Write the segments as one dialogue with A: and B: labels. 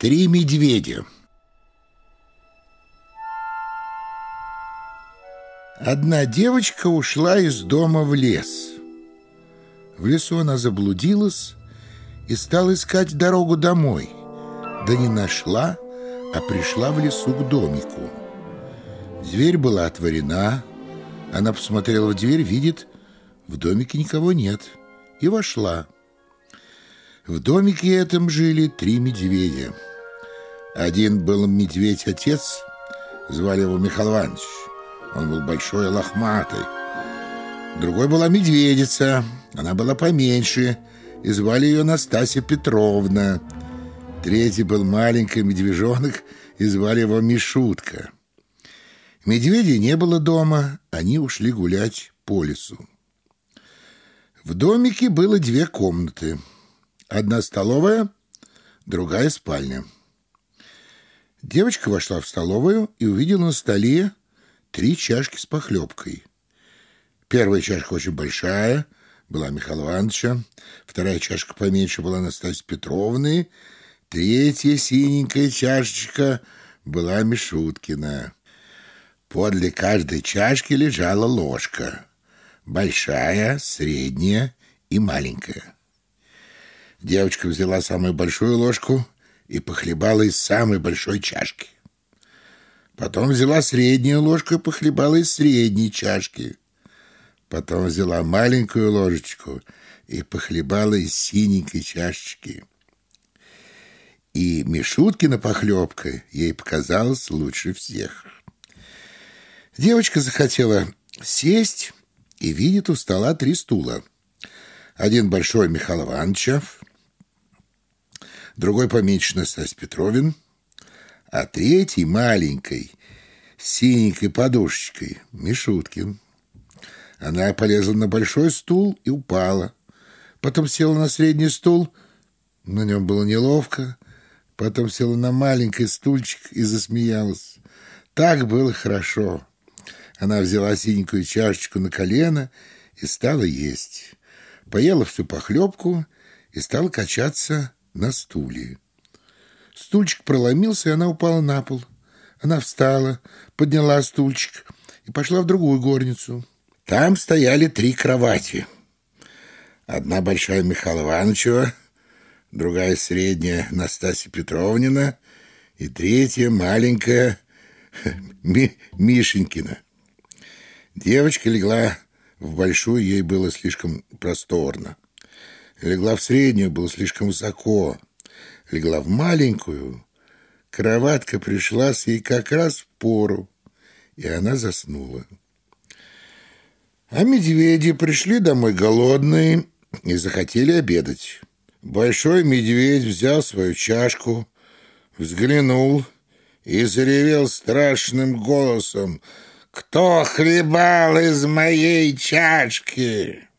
A: Три медведя. Одна девочка ушла из дома в лес. В лесу она заблудилась и стала искать дорогу домой. Да не нашла, а пришла в лесу к домику. Дверь была отворена. Она посмотрела в дверь, видит, в домике никого нет, и вошла. В домике этом жили три медведя – один был медведь-отец, звали его Михаил Иванович. Он был большой и лохматый. Другой была медведица, она была поменьше, и звали ее Настасья Петровна. Третий был маленький медвежонок, и звали его Мишутка. Медведей не было дома, они ушли гулять по лесу. В домике было две комнаты. Одна столовая, другая спальня. Девочка вошла в столовую и увидела на столе три чашки с похлебкой. Первая чашка очень большая, была Михаила Ивановича. Вторая чашка поменьше была Настасьи Петровны. Третья синенькая чашечка была Мишуткина. Подле каждой чашки лежала ложка. Большая, средняя и маленькая. Девочка взяла самую большую ложку — и похлебала из самой большой чашки. Потом взяла среднюю ложку и похлебала из средней чашки. Потом взяла маленькую ложечку и похлебала из синенькой чашечки. И Мишуткина похлебка ей показалась лучше всех. Девочка захотела сесть и видит у стола три стула. Один большой Михаил Ивановича, другой поменьше Настась Петровин, а третий маленькой, синенькой подушечкой Мишуткин. Она полезла на большой стул и упала. Потом села на средний стул, на нем было неловко. Потом села на маленький стульчик и засмеялась. Так было хорошо. Она взяла синенькую чашечку на колено и стала есть. Поела всю похлебку и стала качаться на стуле. Стульчик проломился, и она упала на пол. Она встала, подняла стульчик и пошла в другую горницу. Там стояли три кровати. Одна большая Михаила Ивановичева, другая средняя Настасья Петровнина и третья маленькая Ми Мишенькина. Девочка легла в большую, ей было слишком просторно. Легла в среднюю, было слишком высоко. Легла в маленькую. Кроватка пришла с ей как раз в пору, и она заснула. А медведи пришли домой голодные и захотели обедать. Большой медведь взял свою чашку, взглянул и заревел страшным голосом «Кто хлебал из моей чашки?»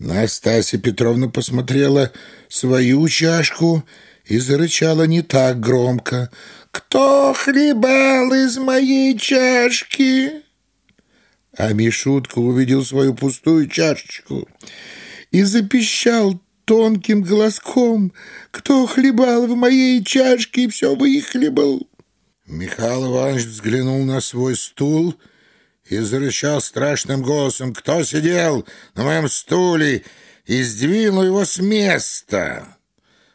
A: Настасья Петровна посмотрела свою чашку и зарычала не так громко. «Кто хлебал из моей чашки?» А Мишутка увидел свою пустую чашечку и запищал тонким голоском. «Кто хлебал в моей чашке и все выхлебал?» Михаил Иванович взглянул на свой стул — и зарычал страшным голосом «Кто сидел на моем стуле?» и сдвинул его с места.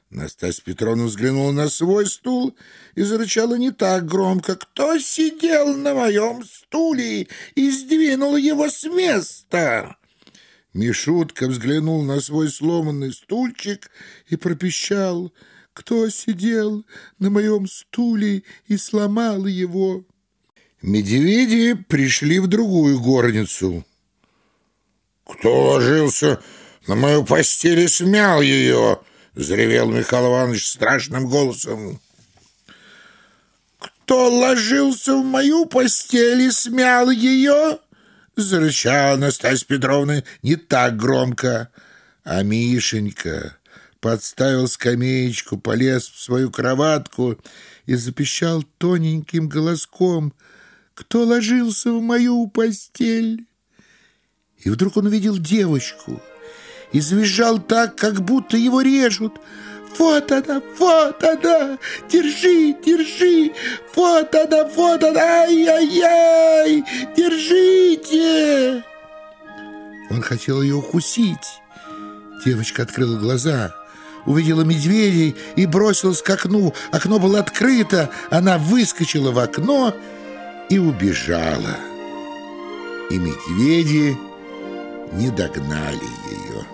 A: Настасья Петровна взглянула на свой стул и зарычала не так громко. «Кто сидел на моем стуле и сдвинул его с места?» Мишутка взглянул на свой сломанный стульчик и пропищал. «Кто сидел на моем стуле и сломал его?» Медведи пришли в другую горницу. «Кто ложился на мою постель и смял ее?» — заревел Михаил Иванович страшным голосом. «Кто ложился в мою постель и смял ее?» — зарычала Настасья Петровна не так громко. А Мишенька подставил скамеечку, полез в свою кроватку и запищал тоненьким голоском — кто ложился в мою постель. И вдруг он увидел девочку и завизжал так, как будто его режут. Вот она, вот она! Держи, держи! Вот она, вот она! Ай-яй-яй! Держите!» Он хотел ее укусить. Девочка открыла глаза, увидела медведей и бросилась к окну. Окно было открыто, она выскочила в окно и убежала. И медведи не догнали ее.